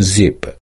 zip.